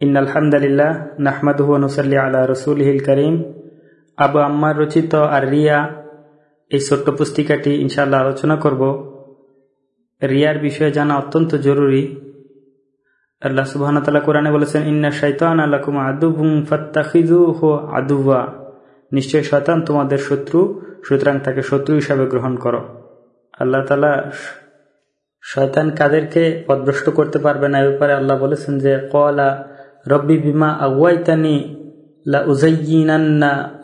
In আলহামদুলিল্লাহ নাহমাদুহু নসল্লি আলা রসুলহিল করিম। আবু আম্মার রচিত আর রিয়া এই ছোট্ট পুস্তিকাটি ইনশাল্লাহ আলোচনা করব। রিয়ার বিষয়ে জানা অত্যন্ত জরুরি। আল্লাহ সুবাহতাল্লাহ কোরআনে বলেছেন, ইন্না শৈতান আল্লাকুম আদুবুম ফত্তাখিজু হো আদুয়া নিশ্চয় শয়তান তোমাদের শত্রু, সুতরাং তাকে শত্রু হিসাবে গ্রহণ করো। আল্লাহ তালা শয়তান কাদেরকে পদভ্রষ্ট করতে পারবে না। এ ব্যাপারে আল্লাহ বলেছেন যে কলা রব্বি বিমা আগুয়াইতানি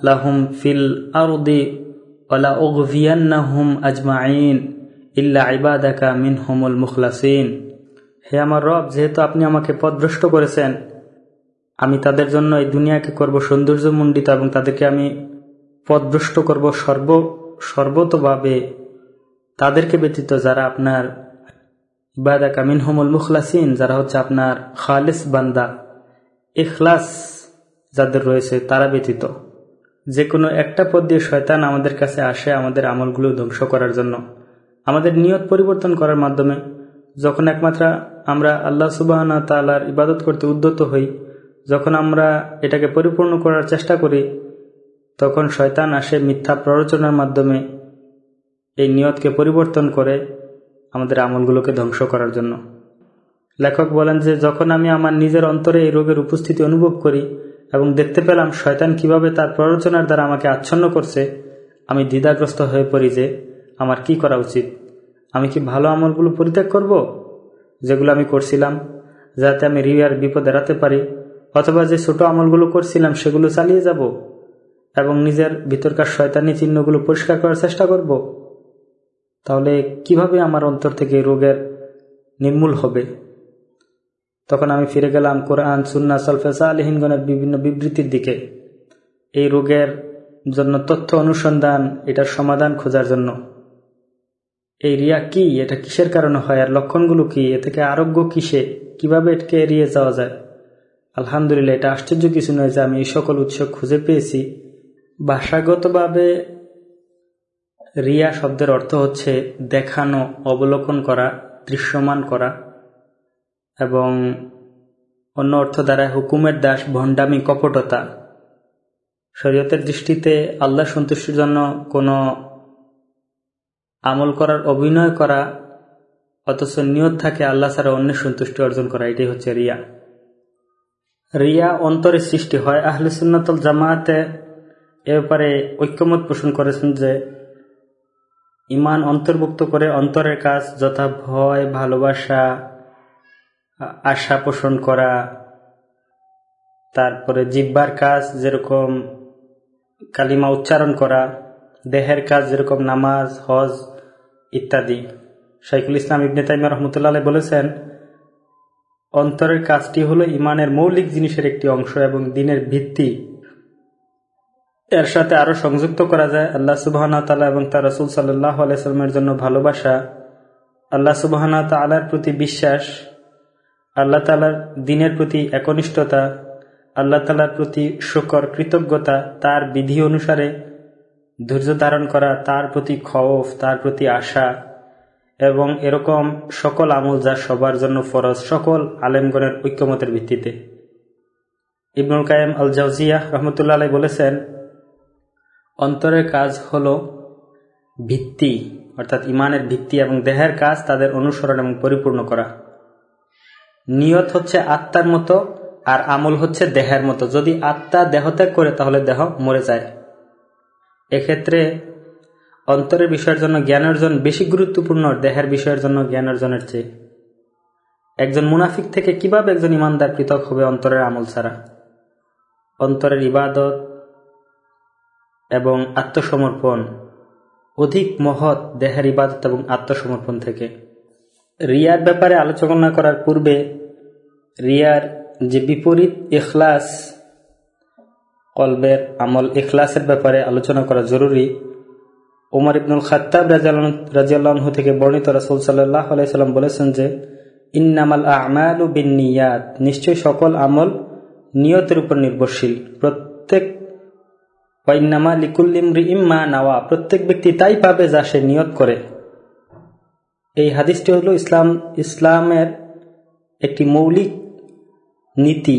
লাহুম ফিল আরদি ওলা ওগভিয়ান্নাহুম আজমাইন ইল্লা ইবাদাকা মিনহুমুল মুখলাসিন। হে আমার রব, যেহেতু আপনি আমাকে পদভ্রষ্ট করেছেন, আমি তাদের জন্য এই দুনিয়াকে করব সৌন্দর্যমণ্ডিত এবং তাদেরকে আমি পদভ্রষ্ট করব সর্ব, সর্বতভাবে তাদেরকে ব্যতীত যারা আপনার ইবাদা কামিন হোমল মুখলাসিন, যারা হচ্ছে আপনার খালিস বান্দা। এখলাস যাদের রয়েছে, তারা ব্যতীত। যে কোনো একটা পদ দিয়ে শয়তান আমাদের কাছে আসে, আমাদের আমলগুলো ধ্বংস করার জন্য। আমাদের নিয়ত পরিবর্তন করার মাধ্যমে, যখন একমাত্র আমরা আল্লাহ সুবাহনা তালার ইবাদত করতে উদ্যত হই, যখন আমরা এটাকে পরিপূর্ণ করার চেষ্টা করি, তখন শয়তান আসে মিথ্যা প্ররোচনার মাধ্যমে এই নিয়তকে পরিবর্তন করে আমাদের আমলগুলোকে ধ্বংস করার জন্য। লেখক বলেন যে, যখন আমি আমার নিজের অন্তরে এই রোগের উপস্থিতি অনুভব করি এবং দেখতে পেলাম শয়তান কীভাবে তার প্ররোচনার দ্বারা আমাকে আচ্ছন্ন করছে, আমি দ্বিধাগ্রস্ত হয়ে পড়ি যে, আমার কি করা উচিত? আমি কি ভালো আমলগুলো পরিত্যাগ করব? যেগুলো আমি করছিলাম, যাতে আমি রিয়ার বিপদ এড়াতে পারি, অথবা যে ছোট আমলগুলো করছিলাম সেগুলো চালিয়ে যাব এবং নিজের ভিতরকার শয়তানি চিহ্নগুলো পরিষ্কার করার চেষ্টা করব? তাহলে কীভাবে আমার অন্তর থেকে রোগের নির্মূল হবে? তখন আমি ফিরে গেলাম কোরআন সুন্না সলফেসা আলহিনগণের বিভিন্ন বিবৃতির দিকে। এই রোগের জন্য তথ্য অনুসন্ধান, এটার সমাধান খোঁজার জন্য। এই রিয়া কি? এটা কিসের কারণে হয়? আর লক্ষণগুলো কি? এ থেকে আরোগ্য কিসে? কীভাবে এটাকে এড়িয়ে যাওয়া যায়? আলহামদুলিল্লাহ, এটা আশ্চর্য কিছু নয় যে আমি এই সকল উৎস খুঁজে পেয়েছি। ভাষাগতভাবে রিয়া শব্দের অর্থ হচ্ছে দেখানো, অবলোকন করা, দৃশ্যমান করা। এবং অন্য অর্থ দ্বারা হুকুমের দাস ভণ্ডামি কপটতা। শরীয়তের দৃষ্টিতে আল্লাহ সন্তুষ্টির জন্য কোনো আমল করার অভিনয় করা, অথচ নিয়ত থাকে আল্লাহ ছাড়া অন্যের সন্তুষ্টি অর্জন করা, এটাই হচ্ছে রিয়া। রিয়া অন্তরে সৃষ্টি হয়। আহলে সুন্নাতল জামাতে এ ব্যাপারে ঐক্যমত পোষণ করেছেন যে ইমান অন্তর্ভুক্ত করে অন্তরের কাজ যথা ভয়, ভালোবাসা আশা পোষণ করা, তারপরে জিব্বার কাজ যেরকম কালিমা উচ্চারণ করা, দেহের কাজ যেরকম নামাজ, হজ ইত্যাদি। শাইকুল ইসলাম ইবনে তাইমা রহমতুল্লাহ বলেছেন, অন্তরের কাজটি হলো ইমানের মৌলিক জিনিসের একটি অংশ এবং দিনের ভিত্তি। এর সাথে আরও সংযুক্ত করা যায়, আল্লাহ সুবাহনা তালা এবং তার রসুল সাল্লাহ আলাইস্লামের জন্য ভালোবাসা। আল্লাহ সুবাহনা তালার প্রতি বিশ্বাস আল্লাহ তালার দিনের প্রতি একনিষ্ঠতা, আল্লাহ তালার প্রতি শকর, কৃতজ্ঞতা, তার বিধি অনুসারে ধৈর্য ধারণ করা, তার প্রতি খওফ তার প্রতি আশা এবং এরকম সকল আমল যা সবার জন্য ফরজ, সকল আলেমগণের ঐক্যমতের ভিত্তিতে। ইবনুল কায়েম আল জাউজিয়া রহমতুল্লাহ আলাই বলেছেন, অন্তরের কাজ হল ভিত্তি, অর্থাৎ ইমানের ভিত্তি এবং দেহের কাজ তাদের অনুসরণ এবং পরিপূর্ণ করা। নিয়ত হচ্ছে আত্মার মতো আর আমল হচ্ছে দেহের মতো। যদি আত্মা দেহত্যাগ করে, তাহলে দেহ মরে যায়। এক্ষেত্রে অন্তরের বিষয়ের জন্য জ্ঞান অর্জন বেশি গুরুত্বপূর্ণ, দেহের বিষয়ের জন্য জ্ঞান অর্জনের চেয়ে। একজন মুনাফিক থেকে কীভাবে একজন ইমানদার পৃথক হবে অন্তরের আমল ছাড়া? অন্তরের ইবাদত এবং আত্মসমর্পণ অধিক মহৎ দেহের ইবাদত এবং আত্মসমর্পণ থেকে। রিয়ার ব্যাপারে আলোচনা করার পূর্বে রিয়ার যে বিপরীত এখলাস কলবের আমল এখলাসের ব্যাপারে আলোচনা করা জরুরি। ওমর ইবনুল খাত্তাব রাজিয়াল্লাহ থেকে বর্ণিত রাসুল সাল্লাহ আলাইসাল্লাম বলেছেন যে, ইন্নামাল আমাল বিন নিয়াত নিশ্চয়ই সকল আমল নিয়তের উপর নির্ভরশীল। প্রত্যেক ওয়াইনামা লিকুল্লিমরি ইম্মা নাওয়া, প্রত্যেক ব্যক্তি তাই পাবে যা সে নিয়ত করে। এই হাদিসটি হল ইসলাম, ইসলামের একটি মৌলিক নীতি।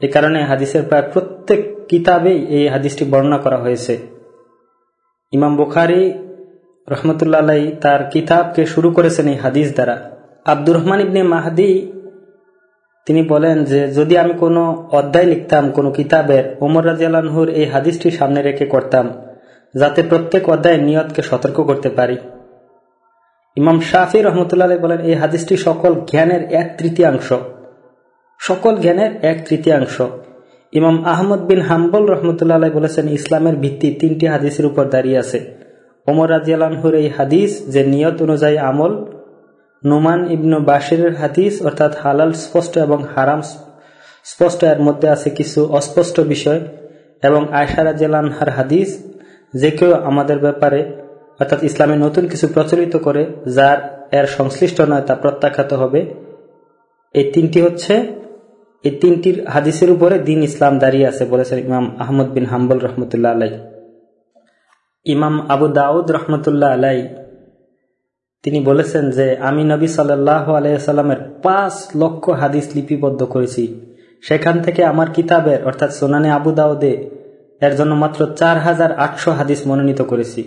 এ কারণে হাদিসের প্রায় প্রত্যেক কিতাবেই এই হাদিসটি বর্ণনা করা হয়েছে। ইমাম বুখারি রহমতুল্লাহ তার কিতাবকে শুরু করেছেন এই হাদিস দ্বারা। আব্দুর রহমান ইবনে মাহাদি, তিনি বলেন যে, যদি আমি কোনো অধ্যায় লিখতাম, কোনো কিতাবের ওমর রাজিয়ালহুর এই হাদিসটি সামনে রেখে করতাম, যাতে প্রত্যেক অধ্যায় নিয়তকে সতর্ক করতে পারি। ইমাম শাফি রহমতুল্লাহ বলেন, এই হাদিসটি সকল জ্ঞানের এক তৃতীয়াংশ। সকল জ্ঞানের এক তৃতীয়াংশ। ইমাম আহমদ বিন হাম্বল রহমতুল্লাহ বলেছেন, ইসলামের ভিত্তি তিনটি হাদিসের উপর দাঁড়িয়ে আছে। ওমর রাজিয়ালহুর এই হাদিস যে নিয়ত অনুযায়ী আমল, নুমান ইবনু বাসিরের হাদিস অর্থাৎ হালাল, স্পষ্ট এবং হারাম, স্পষ্ট এর মধ্যে আছে কিছু অস্পষ্ট বিষয় এবং আয়সারা জেলানহার হাদিস যে কেউ আমাদের ব্যাপারে অর্থাৎ ইসলামে নতুন কিছু প্রচলিত করে, যার এর সংশ্লিষ্ট নয় তা প্রত্যাখ্যাত হবে। এই তিনটি হচ্ছে, এই তিনটির হাদিসের উপরে দিন ইসলাম দাঁড়িয়ে আছে বলেছেন ইমাম আহমদ বিন হাম্বল রহমতুল্লাহ আলাই ইমাম আবু দাউদ রহমতুল্লাহ আলাই তিনি বলেছেন যে, আমি নবী সাল্লাহ আলাইসাল্লামের পাঁচ লক্ষ হাদিস লিপিবদ্ধ করেছি। সেখান থেকে আমার কিতাবের, অর্থাৎ সোনানে আবু দাউদে, এর জন্য মাত্র চার হাজার আটশো হাদিস মনোনীত করেছি।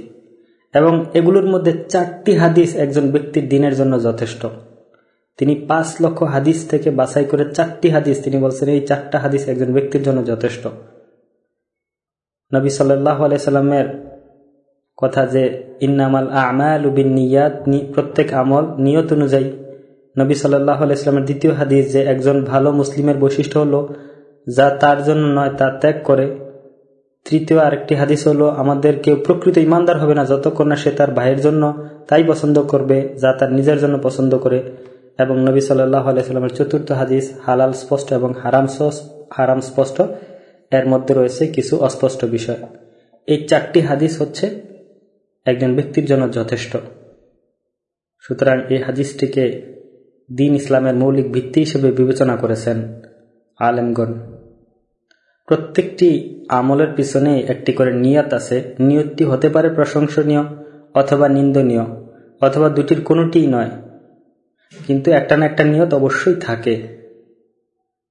এবং এগুলোর মধ্যে চারটি হাদিস একজন ব্যক্তির দিনের জন্য যথেষ্ট। তিনি পাঁচ লক্ষ হাদিস থেকে বাছাই করে চারটি হাদিস তিনি বলছেন, এই চারটা হাদিস একজন ব্যক্তির জন্য যথেষ্ট। নবী সাল্লাহ আলাইসাল্লামের কথা যে, ইন্নামাল আমাল উবিন নিয়াত প্রত্যেক আমল নিয়ত অনুযায়ী। নবী সাল্লাহ আলাইস্লামের দ্বিতীয় হাদিস যে, একজন ভালো মুসলিমের বৈশিষ্ট্য হলো, যা তার জন্য নয়, তা ত্যাগ করে। তৃতীয় আরেকটি হাদিস হলো, আমাদের কেউ প্রকৃত ইমানদার হবে না যতক্ষণ না সে তার ভাইয়ের জন্য তাই পছন্দ করবে, যা তার নিজের জন্য পছন্দ করে। এবং নবী সাল্লাহ আলাইস্লামের চতুর্থ হাদিস, হালাল, স্পষ্ট এবং হারাম হারাম স্পষ্ট। এর মধ্যে রয়েছে কিছু অস্পষ্ট বিষয়। এই চারটি হাদিস হচ্ছে একজন ব্যক্তির জন্য যথেষ্ট। সুতরাং এই হাদিসটিকে দিন ইসলামের মৌলিক ভিত্তি হিসেবে বিবেচনা করেছেন আলেমগণ। প্রত্যেকটি আমলের পিছনে একটি করে নিয়ত আছে। নিয়তটি হতে পারে প্রশংসনীয় অথবা নিন্দনীয়, অথবা দুটির কোনোটিই নয়। কিন্তু একটা না একটা নিয়ত অবশ্যই থাকে।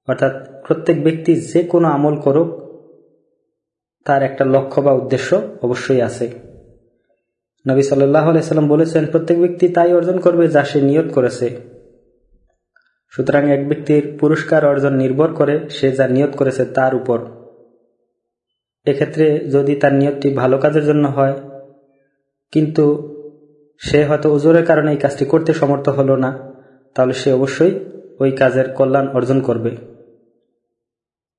অর্থাৎ প্রত্যেক ব্যক্তি যে কোনো আমল করুক, তার একটা লক্ষ্য বা উদ্দেশ্য অবশ্যই আছে। নবী সাল্লাহ আলাইসাল্লাম বলেছেন, প্রত্যেক ব্যক্তি তাই অর্জন করবে যা সে নিয়ত করেছে। সুতরাং এক ব্যক্তির পুরস্কার অর্জন নির্ভর করে সে যা নিয়ত করেছে তার উপর। এক্ষেত্রে যদি তার নিয়তটি ভালো কাজের জন্য হয়, কিন্তু সে হয়তো ওজোরের কারণে এই কাজটি করতে সমর্থ হলো না, তাহলে সে অবশ্যই ওই কাজের কল্যাণ অর্জন করবে।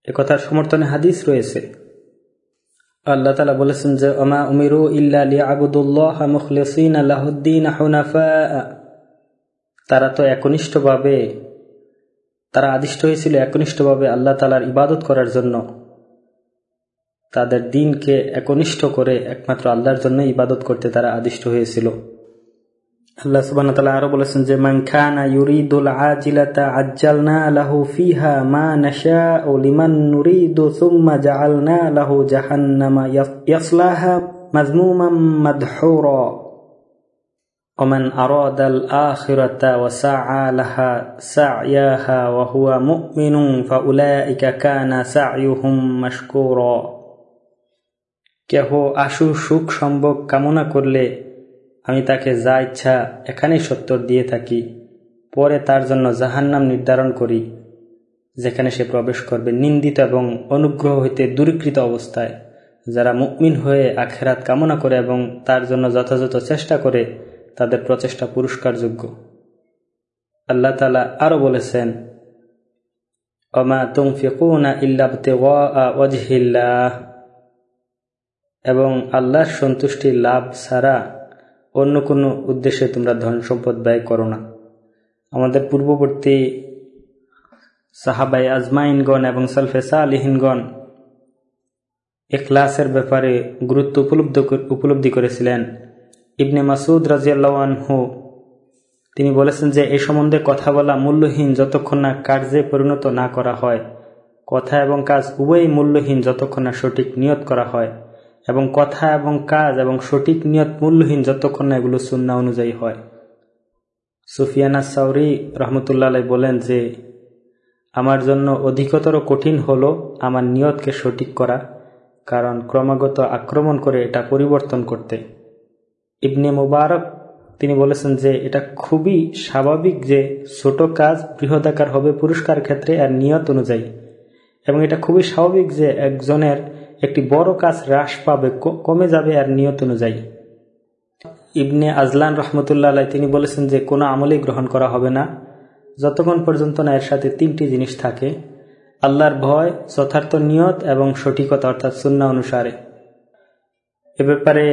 একথার সমর্থনে হাদিস রয়েছে। আল্লাহ তালা বলেছেন যে আমা উমিরু আবুদুল্লাহ মুখলিসিন আল্লাহদ্দিন তারা তো একনিষ্ঠভাবে তারা আদিষ্ট হয়েছিল একনিষ্ঠভাবে আল্লাহ তালার ইবাদত করার জন্য। তাদের দিনকে একনিষ্ঠ করে একমাত্র আল্লাহর জন্য ইবাদত করতে তারা আদিষ্ট হয়েছিল। আল্লাহ সুবান আরও বলেছেন যে, মান খানা ইউরিদুল লাহু ফিহা মা লিমান নুরিদু সুম্মা জাআলনা লাহু জাহান্নামা ইয়াসলাহা ومن أراد الآخرة وسعى لها سعياها وهو مؤمن فأولئك كان سعيهم مشكورا কেহ আশু সুখ সম্ভব কামনা করলে আমি তাকে যা ইচ্ছা এখানেই সত্তর দিয়ে থাকি পরে তার জন্য জাহান্নাম নির্ধারণ করি যেখানে সে প্রবেশ করবে নিন্দিত এবং অনুগ্রহ হইতে দূরীকৃত অবস্থায় যারা মুকমিন হয়ে আখেরাত কামনা করে এবং তার জন্য যথাযথ চেষ্টা করে তাদের প্রচেষ্টা পুরস্কারযোগ্য। আল্লাহ তালা আরও বলেছেন অমা তুমফিকুনা ইল্লাবতে এবং আল্লাহর সন্তুষ্টি লাভ ছাড়া অন্য কোনো উদ্দেশ্যে তোমরা ধন সম্পদ ব্যয় করো না। আমাদের পূর্ববর্তী সাহাবাই আজমাইনগণ এবং সালফেসা আলিহিনগণ এখলাসের ব্যাপারে গুরুত্ব উপলব্ধ উপলব্ধি করেছিলেন। ইবনে মাসুদ রাজিয়াল্লাহু তিনি বলেছেন যে, এ সম্বন্ধে কথা বলা মূল্যহীন যতক্ষণ না কার্যে পরিণত না করা হয়। কথা এবং কাজ উভয়ই মূল্যহীন যতক্ষণ না সঠিক নিয়ত করা হয়। এবং কথা এবং কাজ এবং সঠিক নিয়ত মূল্যহীন যতক্ষণ না এগুলো সুন্না অনুযায়ী হয়। সুফিয়ানা সাউরি রহমতুল্লাহ বলেন যে, আমার জন্য অধিকতর কঠিন হলো আমার নিয়তকে সঠিক করা, কারণ ক্রমাগত আক্রমণ করে এটা পরিবর্তন করতে। ইবনে মুবারক, তিনি বলেছেন যে এটা খুবই স্বাভাবিক যে ছোট কাজ বৃহদাকার হবে পুরস্কার ক্ষেত্রে আর নিয়ত অনুযায়ী। এবং এটা খুবই স্বাভাবিক যে একজনের একটি বড় কাজ হ্রাস পাবে কমে যাবে আর নিয়ত অনুযায়ী। ইবনে আজলান রহমতুল্লাহ তিনি বলেছেন যে কোনো আমলেই গ্রহণ করা হবে না। যতক্ষণ পর্যন্ত না এর সাথে তিনটি জিনিস থাকে, আল্লাহর ভয়, যথার্থ নিয়ত এবং সঠিকতা অর্থাৎ সুন্না অনুসারে। এ ব্যাপারে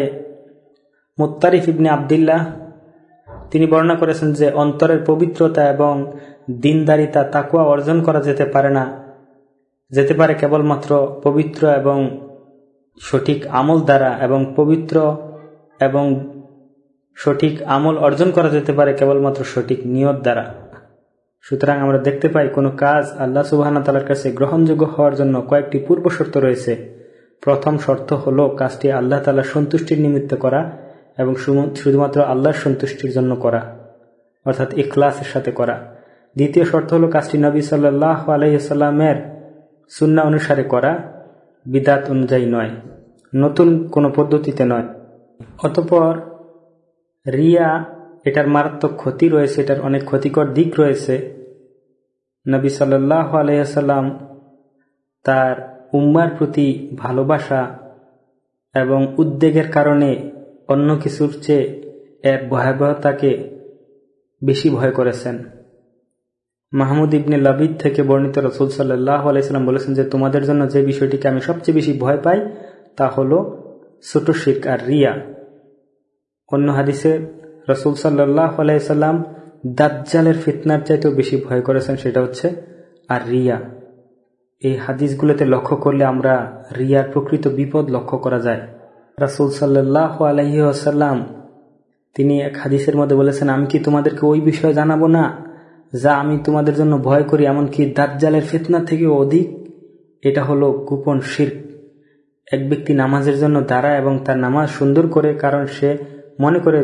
মুত্তারিফ ইবনে আবদুল্লাহ, তিনি বর্ণনা করেছেন যে অন্তরের পবিত্রতা এবং দিনদারিতা তাকুয়া অর্জন করা যেতে পারে না। যেতে পারে কেবলমাত্র পবিত্র এবং সঠিক আমল দ্বারা এবং পবিত্র এবং সঠিক আমল অর্জন করা যেতে পারে কেবলমাত্র সঠিক নিয়ত দ্বারা। সুতরাং আমরা দেখতে পাই কোনো কাজ আল্লাহ সুবাহন তালার কাছে গ্রহণযোগ্য হওয়ার জন্য কয়েকটি পূর্ব শর্ত রয়েছে। প্রথম শর্ত হল কাজটি আল্লাহ তালার সন্তুষ্টির নিমিত্ত করা এবং শুধুমাত্র আল্লাহর সন্তুষ্টির জন্য করা, অর্থাৎ ইখলাসের সাথে করা। দ্বিতীয় শর্ত হল কাজটি নবী সাল্লাহ আলাইসাল্লামের সুন্না অনুসারে করা, বিদাত অনুযায়ী নয়, নতুন কোনো পদ্ধতিতে নয়। অতপর রিয়া, এটার মারাত্মক ক্ষতি রয়েছে, এটার অনেক ক্ষতিকর দিক রয়েছে। নবী সাল্লাহ আলাইসাল্লাম তার উম্মার প্রতি ভালোবাসা এবং উদ্বেগের কারণে অন্য কিছুর চেয়ে এর ভয়াবহতাকে বেশি ভয় করেছেন। মাহমুদ ইবনে লাবিদ থেকে বর্ণিত রসুল সাল্লাহ আলাইসাল্লাম বলেছেন যে, তোমাদের জন্য যে বিষয়টিকে আমি সবচেয়ে বেশি ভয় পাই, তা হল ছোট শিখ আর রিয়া। অন্য হাদিসে রসুল সাল্লাহ আলাইসাল্লাম দাজ্জালের ফিতনার চাইতেও বেশি ভয় করেছেন, সেটা হচ্ছে আর রিয়া। এই হাদিসগুলোতে লক্ষ্য করলে আমরা রিয়ার প্রকৃত বিপদ লক্ষ্য করা যায়। রাসুল সাল্লাহ আলহি আসাল্লাম তিনি এক হাদিসের মধ্যে বলেছেন, আমি কি তোমাদেরকে ওই বিষয়ে জানাব না যা আমি তোমাদের জন্য ভয় করি, এমনকি দাজ্জালের ফেতনা থেকে অধিক? এটা হলো গোপন শির এক ব্যক্তি নামাজের জন্য দাঁড়ায় এবং তার নামাজ সুন্দর করে, কারণ সে মনে করে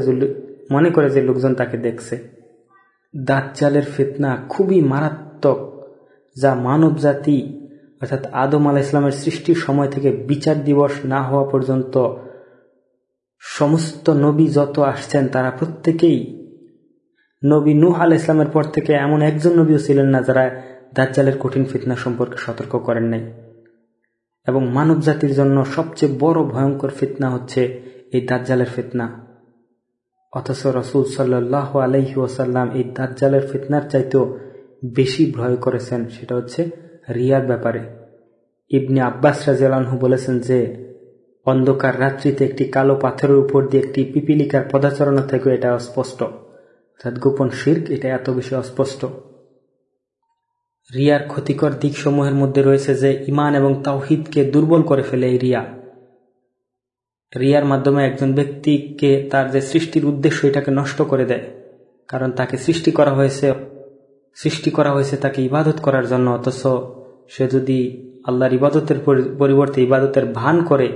মনে করে যে লোকজন তাকে দেখছে। দাজ্জালের ফেতনা খুবই মারাত্মক, যা মানব জাতি, অর্থাৎ আদম আলা ইসলামের সৃষ্টির সময় থেকে বিচার দিবস না হওয়া পর্যন্ত সমস্ত নবী যত আসছেন, তারা প্রত্যেকেই নবী নুহ আল ইসলামের পর থেকে এমন একজন নবীও ছিলেন না যারা দাজ্জালের কঠিন ফিতনা সম্পর্কে সতর্ক করেন নাই। এবং মানব জাতির জন্য সবচেয়ে বড় ভয়ঙ্কর ফিতনা হচ্ছে এই দাজ্জালের ফিতনা। অথচ রসুল সাল্লাহ আলহি ওসাল্লাম এই দাজ্জালের ফিতনার চাইতেও বেশি ভয় করেছেন, সেটা হচ্ছে রিয়ার ব্যাপারে। ইবনে আব্বাস রাজিয়ালহু বলেছেন যে অন্ধকার রাত্রিতে একটি কালো পাথরের উপর দিয়ে একটি পিপিলিকার পদাচরণ থেকে এটা অস্পষ্ট। অর্থাৎ গোপন শির্ক, এটা এত বেশি অস্পষ্ট। রিয়ার ক্ষতিকর দিকসমূহের মধ্যে রয়েছে যে ইমান এবং তাওহিদকে দুর্বল করে ফেলে এই রিয়া। রিয়ার মাধ্যমে একজন ব্যক্তিকে তার যে সৃষ্টির উদ্দেশ্য এটাকে নষ্ট করে দেয়। কারণ তাকে সৃষ্টি করা হয়েছে, সৃষ্টি করা হয়েছে তাকে ইবাদত করার জন্য, অথচ সে যদি আল্লাহর ইবাদতের পরিবর্তে ইবাদতের ভান করে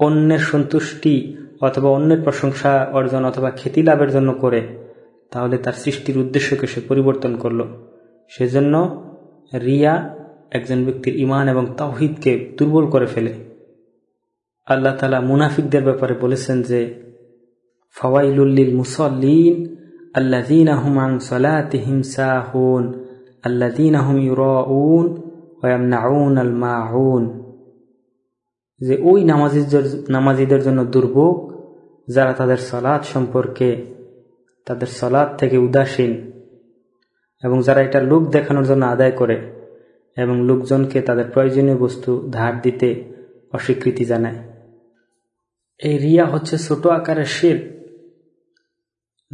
অন্যের সন্তুষ্টি অথবা অন্যের প্রশংসা অর্জন অথবা খ্যাতি লাভের জন্য করে, তাহলে তার সৃষ্টির উদ্দেশ্যকে সে পরিবর্তন করল। সেজন্য রিয়া একজন ব্যক্তির ইমান এবং তাওহিদকে দুর্বল করে ফেলে। আল্লাহ তালা মুনাফিকদের ব্যাপারে বলেছেন যে ফওয়াইলুল্লিল মুসল্লিন আল্লাদিন আহমান আং সলাতিহিম সাহুন আল্লাদিন আহম ইউরউন ওয়ামনাউন আল মাউন। যে ওই নামাজিদের নামাজিদের জন্য দুর্ভোগ, যারা তাদের সলাদ সম্পর্কে, তাদের সলাদ থেকে উদাসীন, এবং যারা এটা লোক দেখানোর জন্য আদায় করে, এবং লোকজনকে তাদের প্রয়োজনীয় বস্তু ধার দিতে অস্বীকৃতি জানায়। এই রিয়া হচ্ছে ছোট আকারের শির।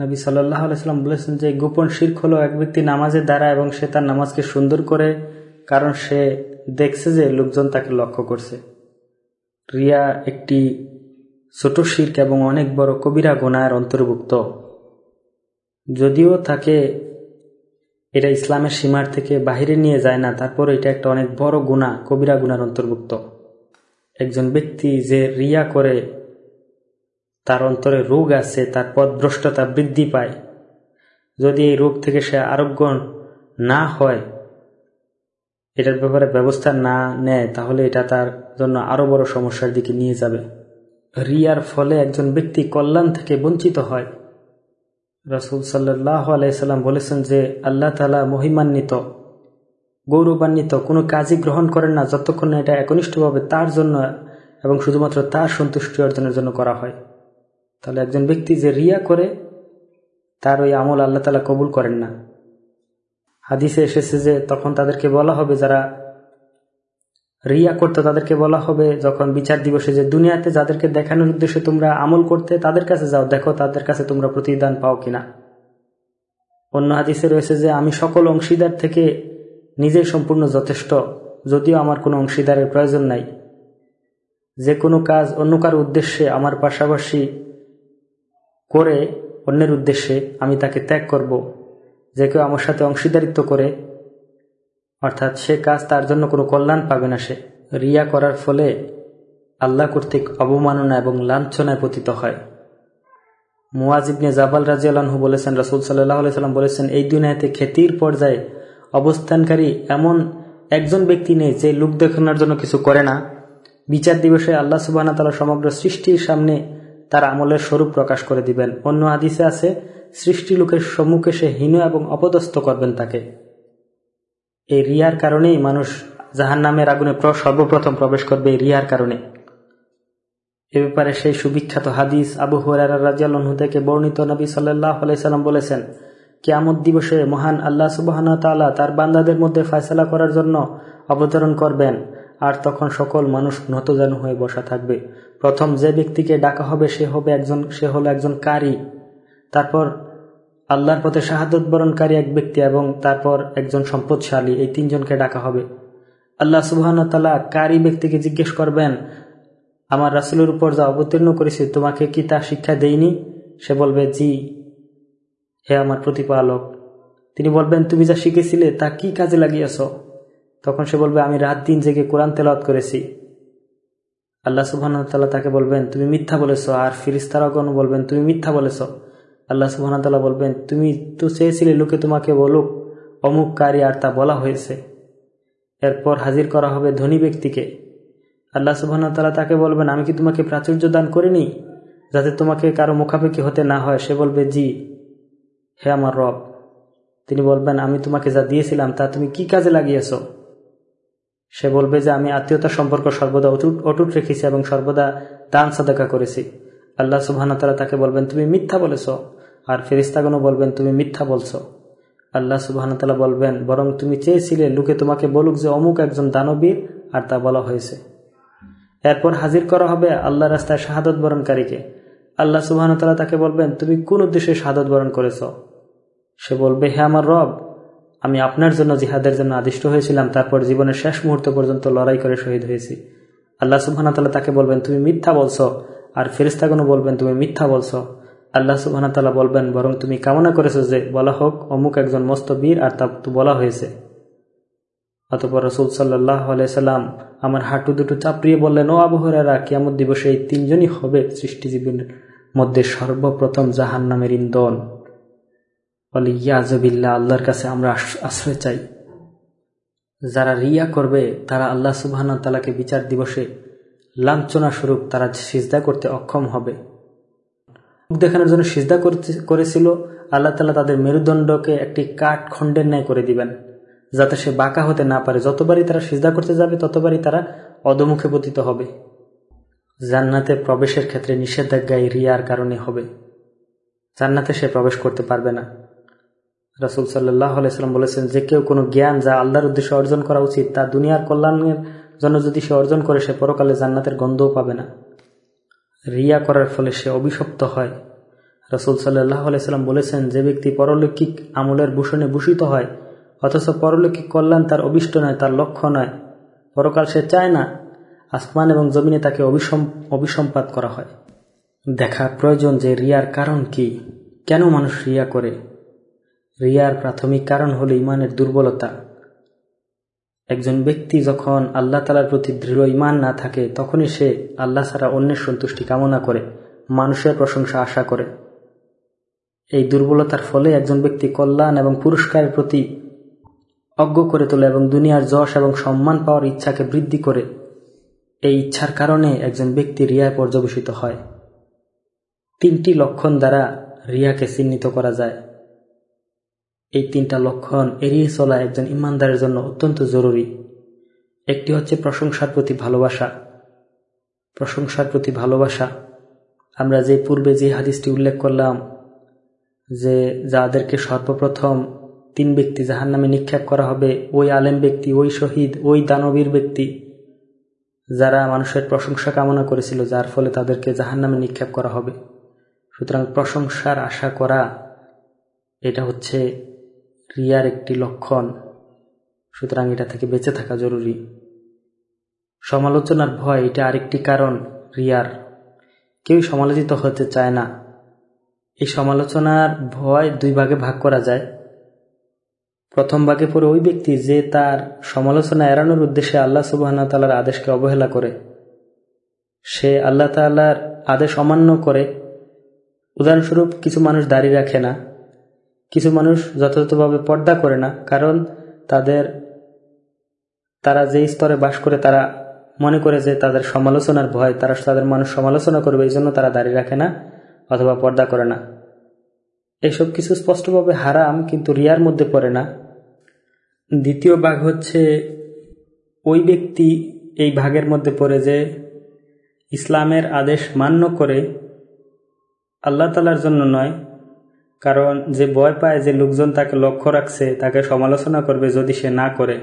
নবী সাল্লাহ আলাইসাল্লাম বলেছেন যে গোপন শির্ক হলো এক ব্যক্তি নামাজের দ্বারা এবং সে তার নামাজকে সুন্দর করে, কারণ সে দেখছে যে লোকজন তাকে লক্ষ্য করছে। রিয়া একটি ছোট শির্ক এবং অনেক বড় কবিরা গোনার অন্তর্ভুক্ত। যদিও তাকে এটা ইসলামের সীমার থেকে বাহিরে নিয়ে যায় না তারপর এটা একটা অনেক বড় গুণা, কবিরা গুনার অন্তর্ভুক্ত। একজন ব্যক্তি যে রিয়া করে, তার অন্তরে রোগ আছে, তার পদভ্রষ্টতা বৃদ্ধি পায়। যদি এই রোগ থেকে সে আরোগ্য না হয় এটার ব্যাপারে ব্যবস্থা না নেয়, তাহলে এটা তার জন্য আরও বড় সমস্যার দিকে নিয়ে যাবে। রিয়ার ফলে একজন ব্যক্তি কল্যাণ থেকে বঞ্চিত হয়। রসুল সাল্লাহ আলাইসাল্লাম বলেছেন যে, আল্লাহ তালা মহিমান্বিত, গৌরবান্বিত, কোনো কাজই গ্রহণ করেন না যতক্ষণ না এটা একনিষ্ঠভাবে তার জন্য এবং শুধুমাত্র তার সন্তুষ্টি অর্জনের জন্য করা হয়। তাহলে একজন ব্যক্তি যে রিয়া করে, তার ওই আমল আল্লাহ তালা কবুল করেন না। হাদিসে এসেছে যে তখন তাদেরকে বলা হবে, যারা রিয়া করতো তাদেরকে বলা হবে, যখন বিচার দিবসে যে দুনিয়াতে যাদেরকে দেখানোর উদ্দেশ্যে তোমরা আমল করতে তাদের কাছে যাও, দেখো তাদের কাছে তোমরা প্রতিদান পাও কিনা। অন্য হাদিসে রয়েছে যে, আমি সকল অংশীদার থেকে নিজেই সম্পূর্ণ যথেষ্ট, যদিও আমার কোনো অংশীদারের প্রয়োজন নাই। যে কোনো কাজ অন্য কারও উদ্দেশ্যে আমার পাশাপাশি করে অন্যের উদ্দেশ্যে আমি তাকে ত্যাগ করব। যে কেউ আমার সাথে অংশীদারিত্ব করে, অর্থাৎ সে কাজ তার জন্য কোনো কল্যাণ পাবে না সে। রিয়া করার ফলে আল্লাহ কর্তৃক অবমাননা এবং লাঞ্ছনায় পতিত হয়। মুওয়াজিবনে জাবাল রাজিয়ালহু বলেছেন, রসুল সাল্লাহ সাল্লাম বলেছেন, এই দুনিয়াতে খ্যাতির পর্যায়ে অবস্থানকারী এমন একজন ব্যক্তি নেই যে লোক দেখানোর জন্য কিছু করে না। বিচার দিবসে আল্লাহ সুবাহ তালা সমগ্র সৃষ্টির সামনে তার আমলের স্বরূপ প্রকাশ করে দিবেন। অন্য আদিসে আছে, সৃষ্টি লোকের সম্মুখে সে হীন এবং অপদস্থ করবেন তাকে। এই রিয়ার কারণেই মানুষ জাহান নামের আগুনে সর্বপ্রথম প্রবেশ করবে এই রিয়ার কারণে। এ ব্যাপারে সেই সুবিখ্যাত হাদিস আবু হরারাজিয়ালহু থেকে বর্ণিত নবী সাল্লাহ আলাইসাল্লাম বলেছেন, কেয়ামত দিবসে মহান আল্লাহ সুবাহ তালা তার বান্দাদের মধ্যে ফয়সলা করার জন্য অবতরণ করবেন। আর তখন সকল মানুষ নতজানু হয়ে বসা থাকবে। প্রথম যে ব্যক্তিকে ডাকা হবে, সে হবে একজন, সে হলো একজন কারি। তারপর আল্লাহর পথে শাহাদত বরণকারী এক ব্যক্তি এবং তারপর একজন সম্পদশালী, এই তিনজনকে ডাকা হবে। আল্লাহ সুবাহন তালা কারি ব্যক্তিকে জিজ্ঞেস করবেন, আমার রাসুলের উপর যা অবতীর্ণ করেছি, তোমাকে কি তা শিক্ষা দেইনি? সে বলবে, জি, হে আমার প্রতিপালক। তিনি বলবেন, তুমি যা শিখেছিলে, তা কি কাজে লাগিয়েছ? তখন সে বলবে, আমি রাত দিন জেগে কোরআন তেলাওয়াত করেছি। আল্লাহ সুবাহতাল্লাহ তাকে বলবেন, তুমি মিথ্যা বলেছ। আর ফিরিস্তারাগণ বলবেন, তুমি মিথ্যা বলেছ। আল্লাহ সুবাহতাল্লাহ বলবেন, তুমি তো চেয়েছিলে লোকে তোমাকে বলুক, অমুক কারি আর তা বলা হয়েছে। এরপর হাজির করা হবে ধনী ব্যক্তিকে। আল্লাহ সুবাহতাল্লাহ তাকে বলবেন, আমি কি তোমাকে প্রাচুর্য দান করিনি, যাতে তোমাকে কারও মুখাপেক্ষি হতে না হয়? সে বলবে, জি, হে আমার রব। তিনি বলবেন, আমি তোমাকে যা দিয়েছিলাম, তা তুমি কি কাজে লাগিয়েছ? সে বলবে যে, আমি আত্মীয়তার সম্পর্ক সর্বদা অটুট রেখেছি এবং সর্বদা দান সাদাকা করেছি। আল্লাহ সুবাহতালা তাকে বলবেন, তুমি মিথ্যা বলেছ। আর ফেরিস্তাগণও বলবেন, তুমি মিথ্যা বলছ। আল্লাহ সুবাহতালা বলবেন, বরং তুমি চেয়েছিলে লোকে তোমাকে বলুক যে, অমুক একজন দানবীর আর তা বলা হয়েছে। এরপর হাজির করা হবে আল্লাহ রাস্তায় শাহাদত বরণকারীকে। আল্লাহ সুবাহতালা তাকে বলবেন, তুমি কোন উদ্দেশ্যে শাহাদত বরণ করেছ? সে বলবে, হে আমার রব আমি আপনার জন্য জিহাদের জন্য আদিষ্ট হয়েছিলাম, তারপর জীবনের শেষ মুহূর্ত পর্যন্ত লড়াই করে শহীদ হয়েছি। আল্লাহ সুবাহতাল্লাহ তাকে বলবেন, তুমি মিথ্যা বলছ। আর ফেরিস্তাগণও বলবেন, তুমি মিথ্যা বলছ। আল্লাহ সুবাহতাল্লাহ বলবেন, বরং তুমি কামনা করেছ যে বলা হোক, অমুক একজন মস্ত বীর আর তা বলা হয়েছে। অতপর রসুল সাল্লাহ আলাইসাল্লাম আমার হাঁটু দুটো চাপড়িয়ে বললেন, ও আবহাওয়ারা কিয়ামত দিবসে এই তিনজনই হবে সৃষ্টিজীবীর মধ্যে সর্বপ্রথম জাহান নামের বলে ইয়াজবিল্লা আল্লাহর কাছে আমরা আশ্রয় চাই। যারা রিয়া করবে, তারা আল্লাহ সুবাহন তালাকে বিচার দিবসে লাঞ্ছনা স্বরূপ তারা সিজদা করতে অক্ষম হবে। মুখ দেখানোর জন্য সিজদা করেছিল, আল্লাহ তালা তাদের মেরুদণ্ডকে একটি কাঠ খণ্ডের ন্যায় করে দিবেন, যাতে সে বাঁকা হতে না পারে। যতবারই তারা সিজদা করতে যাবে, ততবারই তারা অদমুখে পতিত হবে। জান্নাতে প্রবেশের ক্ষেত্রে নিষেধাজ্ঞা এই রিয়ার কারণে হবে। জান্নাতে সে প্রবেশ করতে পারবে না। রাসুল সাল্লাহ আলাইসাল্লাম বলেছেন যে কেউ কোনো জ্ঞান যা আল্লাহর উদ্দেশ্যে অর্জন করা উচিত, তা দুনিয়ার কল্যাণের জন্য যদি সে অর্জন করে, সে পরকালে জান্নাতের গন্ধও পাবে না। রিয়া করার ফলে সে অভিশপ্ত হয়। রসুল সাল্লাহ আলাইসাল্লাম বলেছেন, যে ব্যক্তি পরলৌকিক আমলের ভূষণে ভূষিত হয়, অথচ পরলৌকিক কল্যাণ তার অভিষ্ট নয়, তার লক্ষ্য নয়। পরকাল সে চায় না, আসমান এবং জমিনে তাকে অভিসম, অভিসম্পাত করা হয়। দেখা প্রয়োজন যে রিয়ার কারণ কি? কেন মানুষ রিয়া করে? রিয়ার প্রাথমিক কারণ হল ইমানের দুর্বলতা। একজন ব্যক্তি যখন আল্লাহ তালার প্রতি দৃঢ় ইমান না থাকে, তখনই সে আল্লাহ ছাড়া অন্যের সন্তুষ্টি কামনা করে, মানুষের প্রশংসা আশা করে। এই দুর্বলতার ফলে একজন ব্যক্তি কল্যাণ এবং পুরস্কারের প্রতি অজ্ঞ করে তোলে এবং দুনিয়ার যশ এবং সম্মান পাওয়ার ইচ্ছাকে বৃদ্ধি করে। এই ইচ্ছার কারণে একজন ব্যক্তি রিয়ায় পর্যবেসিত হয়। তিনটি লক্ষণ দ্বারা রিয়াকে চিহ্নিত করা যায়। এই তিনটা লক্ষণ এড়িয়ে চলা একজন ইমানদারের জন্য অত্যন্ত জরুরি। একটি হচ্ছে প্রশংসার প্রতি ভালোবাসা। প্রশংসার প্রতি ভালোবাসা। আমরা যে পূর্বে যে হাদিসটি উল্লেখ করলাম যে যাদেরকে সর্বপ্রথম তিন ব্যক্তি যাহার নামে নিক্ষেপ করা হবে, ওই আলেম ব্যক্তি, ওই শহীদ, ওই দানবীর ব্যক্তি যারা মানুষের প্রশংসা কামনা করেছিল, যার ফলে তাদেরকে জাহান নামে নিক্ষেপ করা হবে। সুতরাং প্রশংসার আশা করা, এটা হচ্ছে রিয়ার একটি লক্ষণ। সুতরাং এটা থেকে বেঁচে থাকা জরুরি। সমালোচনার ভয় এটা আরেকটি কারণ রিয়ার কেউ সমালোচিত হতে চায় না। এই সমালোচনার ভয় দুই ভাগে ভাগ করা যায়। প্রথম ভাগে পরে ওই ব্যক্তি যে তার সমালোচনা এড়ানোর উদ্দেশ্যে আল্লাহ সুবাহ তালার আদেশকে অবহেলা করে। সে আল্লাহ তাল্লার আদেশ অমান্য করে। উদাহরণস্বরূপ কিছু মানুষ দাঁড়িয়ে রাখে না। কিছু মানুষ যথাযথভাবে পর্দা করে না, কারণ তাদের, তারা যে স্তরে বাস করে তারা মনে করে যে তাদের সমালোচনার ভয়, তারা তাদের মানুষ সমালোচনা করবে, এই জন্য তারা দাঁড়িয়ে রাখে না অথবা পর্দা করে না। এসব কিছু স্পষ্টভাবে হারাম, কিন্তু রিয়ার মধ্যে পড়ে না। দ্বিতীয় ভাগ হচ্ছে, ওই ব্যক্তি এই ভাগের মধ্যে পড়ে যে ইসলামের আদেশ মান্য করে আল্লাহ তালার জন্য নয় কারণ যে ভয় পায় যে লোকজন তাকে লক্ষ্য রাখছে, তাকে সমালোচনা করবে যদি সে না করে।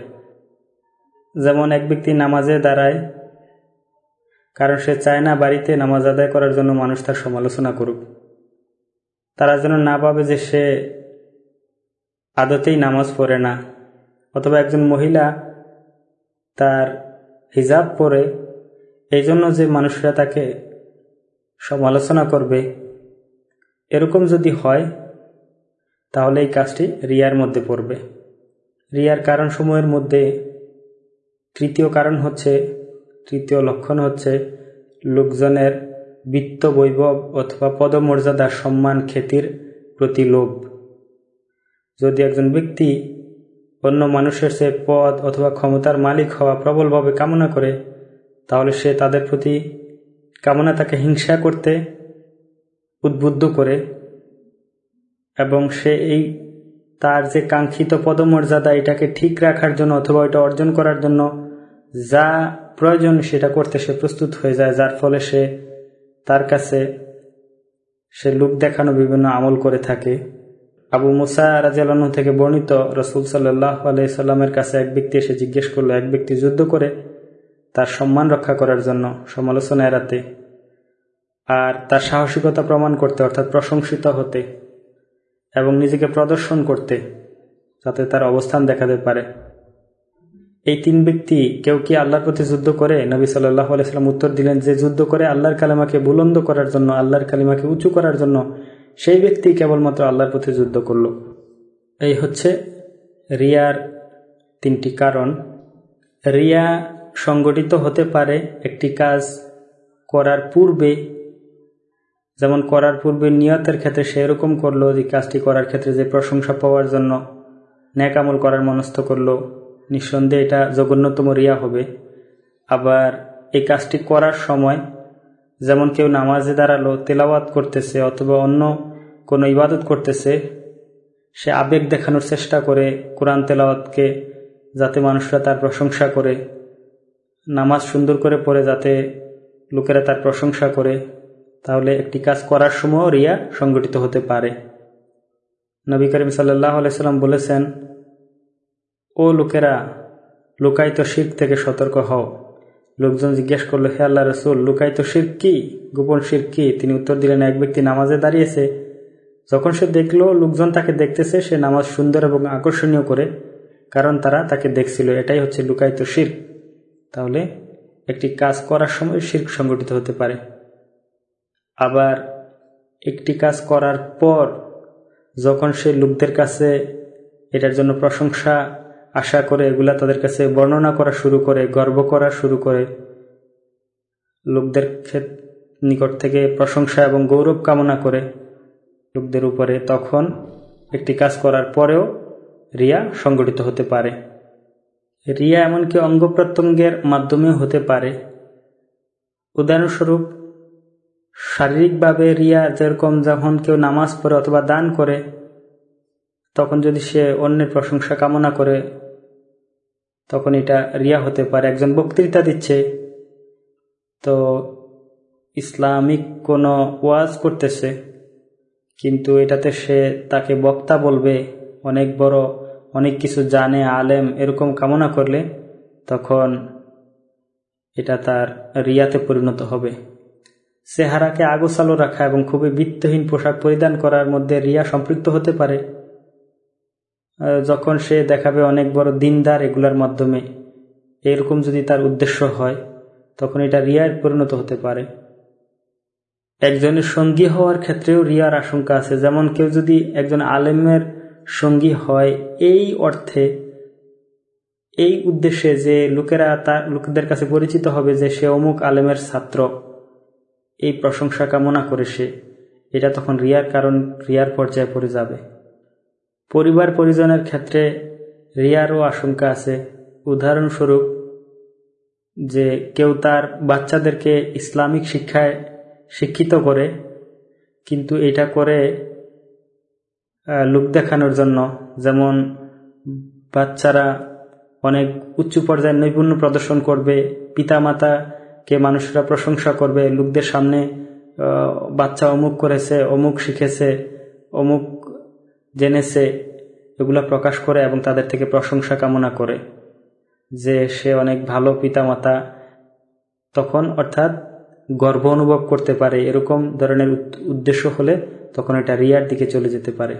যেমন এক ব্যক্তি নামাজে দাঁড়ায়, কারণ সে চায় না বাড়িতে নামাজ আদায় করার জন্য মানুষ তার সমালোচনা করুক। তারা যেন না পাবে যে সে আদতেই নামাজ পড়ে না, অথবা একজন মহিলা তার হিজাব পরে এই জন্য যে মানুষরা তাকে সমালোচনা করবে, এরকম যদি হয় তাহলে এই কাজটি রিয়ার মধ্যে পড়বে। রিয়ার কারণসমূহের মধ্যে তৃতীয় কারণ হচ্ছে, তৃতীয় লক্ষণ হচ্ছে লোকজনের বিত্ত বৈভব অথবা পদমর্যাদার সম্মান খ্যাতির প্রতি লোভ। যদি একজন ব্যক্তি অন্য মানুষের সে পদ অথবা ক্ষমতার মালিক হওয়া প্রবলভাবে কামনা করে, তাহলে সে তাদের প্রতি কামনা তাকে হিংসা করতে উদ্বুদ্ধ করে এবং সে এই, তার যে কাঙ্ক্ষিত পদমর্যাদা, এটাকে ঠিক রাখার জন্য অথবা এটা অর্জন করার জন্য যা প্রয়োজন সেটা করতে সে প্রস্তুত হয়ে যায়, যার ফলে সে তার কাছে সে লুক দেখানো বিভিন্ন আমল করে থাকে। আবু মুসা রাজিয়ালু থেকে বর্ণিত রসুল সাল্লাহ আলাইসাল্লামের কাছে এক ব্যক্তি এসে জিজ্ঞেস করল, এক ব্যক্তি যুদ্ধ করে তার সম্মান রক্ষা করার জন্য সমালোচনা এড়াতে আর তার সাহসিকতা প্রমাণ করতে অর্থাৎ প্রশংসিত হতে। এবং নিজেকে প্রদর্শন করতে, যাতে তার অবস্থান দেখাতে পারে। এই তিন ব্যক্তি কেউ কি আল্লাহর প্রতি যুদ্ধ করে? নবী সাল্লাহ আলাইসাল্লাম উত্তর দিলেন যে, যুদ্ধ করে আল্লাহর কালিমাকে বুলন্দ করার জন্য, আল্লাহর কালিমাকে উঁচু করার জন্য সেই ব্যক্তি কেবলমাত্র আল্লাহর প্রতি যুদ্ধ করল। এই হচ্ছে রিয়ার তিনটি কারণ। রিয়া সংগঠিত হতে পারে একটি কাজ করার পূর্বে যেমন করার পূর্বে নিয়তের ক্ষেত্রে সে এরকম করল যে কাজটি করার ক্ষেত্রে যে প্রশংসা পাওয়ার জন্য ন্যাকামল করার মনস্থ করল, নিঃসন্দেহে এটা জঘন্যতম রিয়া হবে। আবার এই কাজটি করার সময় যেমন কেউ নামাজে দাঁড়াল, তেলাওয়াত করতেছে অথবা অন্য কোনো ইবাদত করতেছে, সে আবেগ দেখানোর চেষ্টা করে কোরআন তেলাওয়াতকে যাতে মানুষরা তার প্রশংসা করে, নামাজ সুন্দর করে পড়ে যাতে লোকেরা তার প্রশংসা করে। তাহলে একটি কাজ করার সময় রিয়া সংগঠিত হতে পারে। নবী করিম সাল্লাহ আলাইসাল্লাম বলেছেন, ও লোকেরা, লুকায়িত শির থেকে সতর্ক হও। লোকজন জিজ্ঞেস করল, হে আল্লাহ রসুল, লুকায়িত শির কি? গোপন শির কি? তিনি উত্তর দিলেন, এক ব্যক্তি নামাজে দাঁড়িয়েছে। যখন সে দেখল, লোকজন তাকে দেখতেছে, সে নামাজ সুন্দর এবং আকর্ষণীয় করে, কারণ তারা তাকে দেখছিল। এটাই হচ্ছে লুকায়িত শির তাহলে একটি কাজ করার সময় শির্ক সংগঠিত হতে পারে। আবার একটি কাজ করার পর যখন সে লোকদের কাছে এটার জন্য প্রশংসা, আশা করে, এগুলা তাদের কাছে বর্ণনা করা শুরু করে, গর্ব করা শুরু করে, লোকদের নিকট থেকে প্রশংসা এবং গৌরব কামনা করে লোকদের উপরে, তখন একটি কাজ করার পরেও রিয়া সংগঠিত হতে পারে। রিয়া এমনকি অঙ্গ প্রত্যঙ্গের মাধ্যমেও হতে পারে। উদাহরণস্বরূপ শারীরিকভাবে রিয়া যেরকম যখন কেউ নামাজ পড়ে অথবা দান করে, তখন যদি সে অন্যের প্রশংসা কামনা করে, তখন এটা রিয়া হতে পারে। একজন বক্তৃতা দিচ্ছে, তো ইসলামিক কোনো ওয়াজ করতেছে, কিন্তু এটাতে সে তাকে বক্তা বলবে, অনেক বড়, অনেক কিছু জানে, আলেম, এরকম কামনা করলে, তখন এটা তার রিয়াতে পরিণত হবে। চেহারাকে আগোছালো রাখা এবং খুবই বৃত্তহীন পোশাক পরিধান করার মধ্যে রিয়া সম্পৃক্ত হতে পারে। যখন সে দেখাবে অনেক বড় দিনদার এগুলার মাধ্যমে, এরকম যদি তার উদ্দেশ্য হয়, তখন এটা রিয়ার পরিণত হতে পারে। একজনের সঙ্গী হওয়ার ক্ষেত্রেও রিয়ার আশঙ্কা আছে। যেমন কেউ যদি একজন আলেমের সঙ্গী হয়, এই অর্থে, এই উদ্দেশ্যে যে লোকেরা তার, লোকেদের কাছে পরিচিত হবে যে সে অমুক আলেমের ছাত্র। এই প্রশংসা কামনা করে সে। এটা তখন রিয়ার কারণ, রিয়ার পর্যায়ে পড়ে যাবে। পরিবার পরিজনের ক্ষেত্রে রিয়ারও আশঙ্কা আছে। উদাহরণস্বরূপ যে কেউ তার বাচ্চাদেরকে ইসলামিক শিক্ষায় শিক্ষিত করে, কিন্তু এটা করে লোক দেখানোর জন্য। যেমন বাচ্চারা অনেক উচ্চ পর্যায়ের নৈপুণ্য প্রদর্শন করবে পিতামাতাকে মানুষরা প্রশংসা করবে? লোকদের সামনে বাচ্চা অমুক করেছে, অমুক শিখেছে, অমুক জেনেছে, এগুলা প্রকাশ করে এবং তাদের থেকে প্রশংসা কামনা করে। যে সে অনেক ভালো পিতামাতা, তখন অর্থাৎ গর্ব অনুভব করতে পারে। এরকম ধরনের উদ্দেশ্য হলে তখন এটা রিয়ার দিকে চলে যেতে পারে।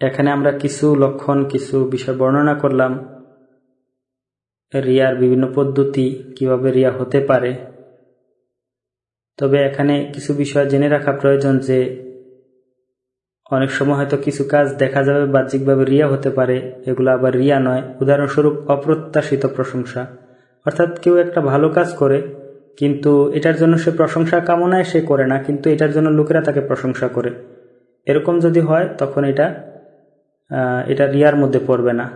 এখানে আমরা কিছু লক্ষণ, কিছু বিষয় বর্ণনা করলাম। রিয়ার বিভিন্ন পদ্ধতি কীভাবে রিয়া হতে পারে। তবে এখানে কিছু বিষয় জেনে রাখা প্রয়োজন যে, অনেক সময় হয়তো কিছু কাজ দেখা যাবে বাহ্যিকভাবে রিয়া হতে পারে, এগুলো আবার রিয়া নয়, উদাহরণস্বরূপ অপ্রত্যাশিত প্রশংসা। অর্থাৎ কেউ একটা ভালো কাজ করে, কিন্তু এটার জন্য সে প্রশংসা কামনায় সে করে না, কিন্তু এটার জন্য লোকেরা তাকে প্রশংসা করে। এরকম যদি হয়, তখন এটা এটা রিয়ার মধ্যে পড়বে না।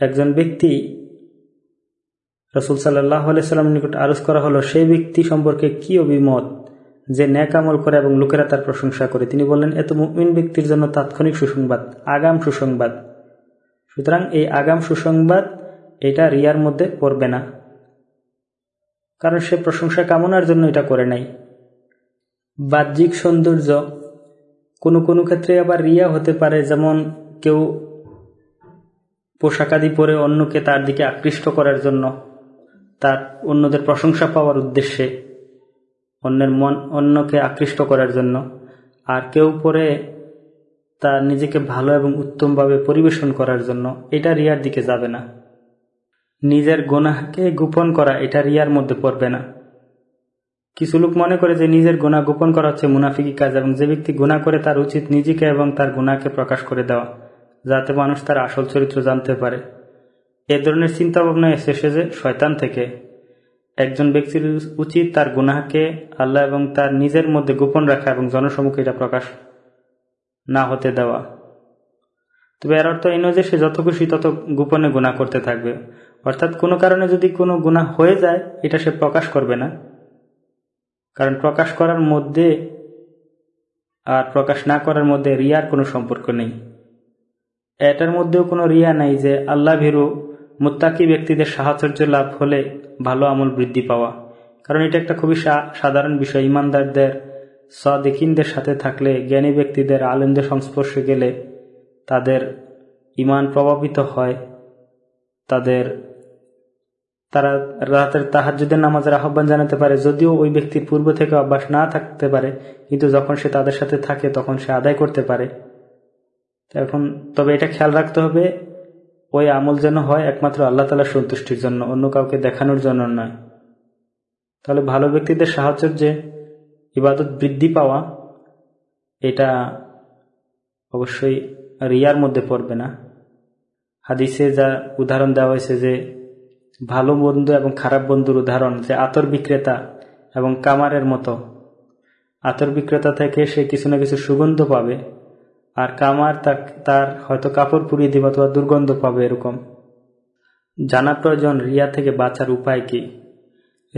একজন ব্যক্তি রসুল সাল্লাহ সাল্লামের নিকট আরজ করা হলো, সেই ব্যক্তি সম্পর্কে কি অভিমত যে ন্যাক আমল করে এবং লোকেরা তার প্রশংসা করে? তিনি বললেন এত মুমিন ব্যক্তির জন্য তাৎক্ষণিক সুসংবাদ, আগাম সুসংবাদ। সুতরাং এই আগাম সুসংবাদ এটা রিয়ার মধ্যে পড়বে না। কারণ সে প্রশংসা কামনার জন্য এটা করে নাই। বাহ্যিক সৌন্দর্য কোনো কোনো ক্ষেত্রে আবার রিয়া হতে পারে, যেমন কেউ পোশাকাদি পরে অন্যকে তার দিকে আকৃষ্ট করার জন্য। তার অন্যদের প্রশংসা পাওয়ার উদ্দেশ্যে অন্যের মন অন্যকে আকৃষ্ট করার জন্য। আর কেউ পরে তার নিজেকে ভালো এবং উত্তমভাবে পরিবেশন করার জন্য এটা রিয়ার দিকে যাবে না। নিজের গোনাকে গোপন করা এটা রিয়ার মধ্যে পড়বে না। কিছু লোক মনে করে যে নিজের গোনা গোপন করা হচ্ছে মুনাফিকি কাজ এবং যে ব্যক্তি গোনা করে তার উচিত নিজেকে এবং তার গোনাকে প্রকাশ করে দেওয়া, যাতে মানুষ তার আসল চরিত্র জানতে পারে। এ ধরনের চিন্তা ভাবনা এসেছে যে শয়তান থেকে একজন ব্যক্তির উচিত তার গুনাহকে আল্লাহ এবং তার নিজের মধ্যে গোপন রাখা এবং জনসমুখে এটা প্রকাশ না হতে দেওয়া। তবে এর অর্থ এই নয় যে সে যত খুশি তত গোপনে গুণা করতে থাকবে। অর্থাৎ কোনো কারণে যদি কোনো গুণা হয়ে যায়, এটা সে প্রকাশ করবে না। কারণ প্রকাশ করার মধ্যে আর প্রকাশ না করার মধ্যে রিয়ার কোনো সম্পর্ক নেই। এটার মধ্যেও কোনো রিয়া নাই যে আল্লাহ ভীরু মুত্তাকি ব্যক্তিদের সাহচর্য লাভ হলে ভালো আমল বৃদ্ধি পাওয়া। কারণ এটা একটা খুবই সাধারণ বিষয়। ইমানদারদের, সদেকিনদের সাথে থাকলে, জ্ঞানী ব্যক্তিদের আলেমদের সংস্পর্শে গেলে তাদের ইমান প্রভাবিত হয়। তাদের, তারা রাতের তাহাজুদের নামাজের আহ্বান জানাতে পারে। যদিও ওই ব্যক্তির পূর্ব থেকে অভ্যাস না থাকতে পারে, কিন্তু যখন সে তাদের সাথে থাকে, তখন সে আদায় করতে পারে। এখন তবে এটা খেয়াল রাখতে হবে ওই আমল যেন হয় একমাত্র আল্লাহ তালার সন্তুষ্টির জন্য, অন্য কাউকে দেখানোর জন্য নয়। তাহলে ভালো ব্যক্তিদের সাহায্যের যে ইবাদত বৃদ্ধি পাওয়া, এটা অবশ্যই রিয়ার মধ্যে পড়বে না। হাদিসে যা উদাহরণ দেওয়া হয়েছে যে ভালো বন্ধু এবং খারাপ বন্ধুর উদাহরণ, যে আতর বিক্রেতা এবং কামারের মতো। আতর বিক্রেতা থেকে সে কিছু না কিছু সুগন্ধ পাবে আর কামার তার হয়তো কাপড় পুড়িয়ে দিবে অথবা দুর্গন্ধ পাবে এরকম। জানা প্রয়োজন, রিয়া থেকে বাঁচার উপায় কি?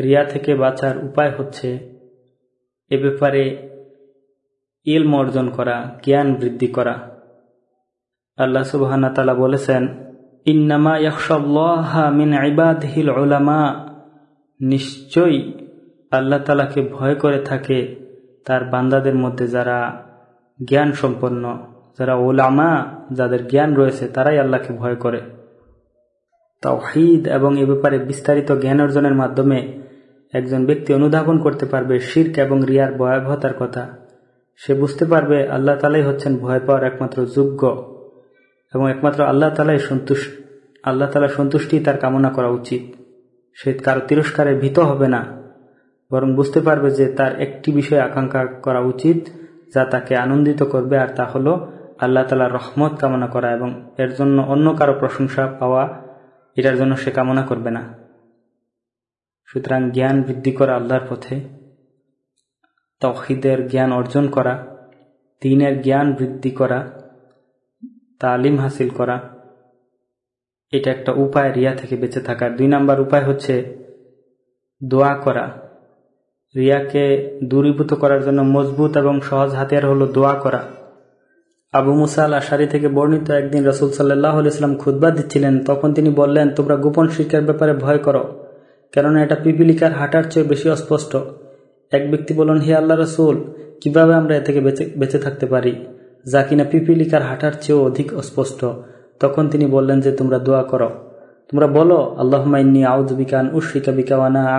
রিয়া থেকে বাঁচার উপায় হচ্ছে এ ব্যাপারে ইলম অর্জন করা, জ্ঞান বৃদ্ধি করা। আল্লাহ সুবহানা তালা বলেছেন, ইন্নামা মিন ইবাদহিল ওলামা নিশ্চয়ই আল্লাহ তালাকে ভয় করে থাকে তার বান্দাদের মধ্যে যারা জ্ঞান সম্পন্ন যারা ওলামা, যাদের জ্ঞান রয়েছে, তারাই আল্লাহকে ভয় করে। তাওহিদ এবং এ ব্যাপারে বিস্তারিত জ্ঞান অর্জনের মাধ্যমে একজন ব্যক্তি অনুধাবন করতে পারবে শির্ক এবং রিয়ার ভয়াবহতার কথা। সে বুঝতে পারবে আল্লাহ তালাই হচ্ছেন ভয় পাওয়ার একমাত্র যোগ্য এবং একমাত্র আল্লাহ তালাই সন্তুষ্ট আল্লাহ তালা সন্তুষ্টি তার কামনা করা উচিত। সে কারও তিরস্কারে ভীত হবে না, বরং বুঝতে পারবে যে তার একটি বিষয়ে আকাঙ্ক্ষা করা উচিত। যা তাকে আনন্দিত করবে, আর তা হলো আল্লাহ তালার রহমত কামনা করা এবং এর জন্য অন্য কারও প্রশংসা পাওয়া, এটার জন্য সে কামনা করবে না। সুতরাং জ্ঞান বৃদ্ধি করা আল্লাহর পথে তহিদের জ্ঞান অর্জন করা, দিনের জ্ঞান বৃদ্ধি করা, তালিম হাসিল করা, এটা একটা উপায়, রিয়া থেকে বেঁচে থাকার। দুই নাম্বার উপায় হচ্ছে দোয়া করা। রিয়াকে দূরীভূত করার জন্য মজবুত এবং সহজ হাতিয়ার হলো দোয়া করা। আবু মুসাল আশারি থেকে বর্ণিত একদিন রসুল সাল্লাহ ইসলাম খুদ্া দিচ্ছিলেন, তখন তিনি বললেন, তোমরা গোপন শিক্ষার ব্যাপারে ভয় করো, কেননা এটা পিপিলিকার হাঁটার চেয়ে বেশি অস্পষ্ট। এক ব্যক্তি বললেন, হে আল্লাহ রসুল, কীভাবে আমরা এ থেকে বেঁচে বেঁচে থাকতে পারি, যা কিনা পিপিলিকার হাঁটার চেয়েও অধিক অস্পষ্ট? তখন তিনি বললেন যে, তোমরা দোয়া করো। তোমরা বলো আল্লাহ মাইনি আউদ্বিকান উশিকা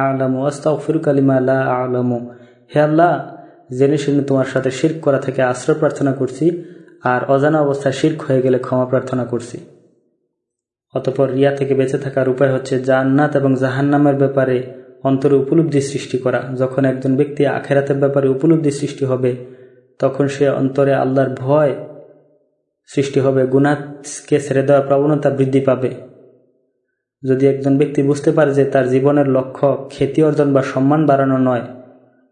আলামু আস্তাউ ফিরুকালিমা আলামু। হে আল্লাহ, জেনে শুনে তোমার সাথে শির্ক করা থেকে আশ্রয় প্রার্থনা করছি আর অজানা অবস্থায় শির্ক হয়ে গেলে ক্ষমা প্রার্থনা করছি। অতপর রিয়া থেকে বেঁচে থাকার উপায় হচ্ছে জান্নাত এবং জাহান্নামের ব্যাপারে অন্তরে উপলব্ধি সৃষ্টি করা। যখন একজন ব্যক্তি আখেরাতের ব্যাপারে উপলব্ধি সৃষ্টি হবে, তখন সে অন্তরে আল্লাহর ভয় সৃষ্টি হবে গুনাকে ছেড়ে দেওয়ার প্রবণতা বৃদ্ধি পাবে। যদি একজন ব্যক্তি বুঝতে পারে যে তার জীবনের লক্ষ্য খ্যাতি অর্জন বা সম্মান বাড়ানো নয়,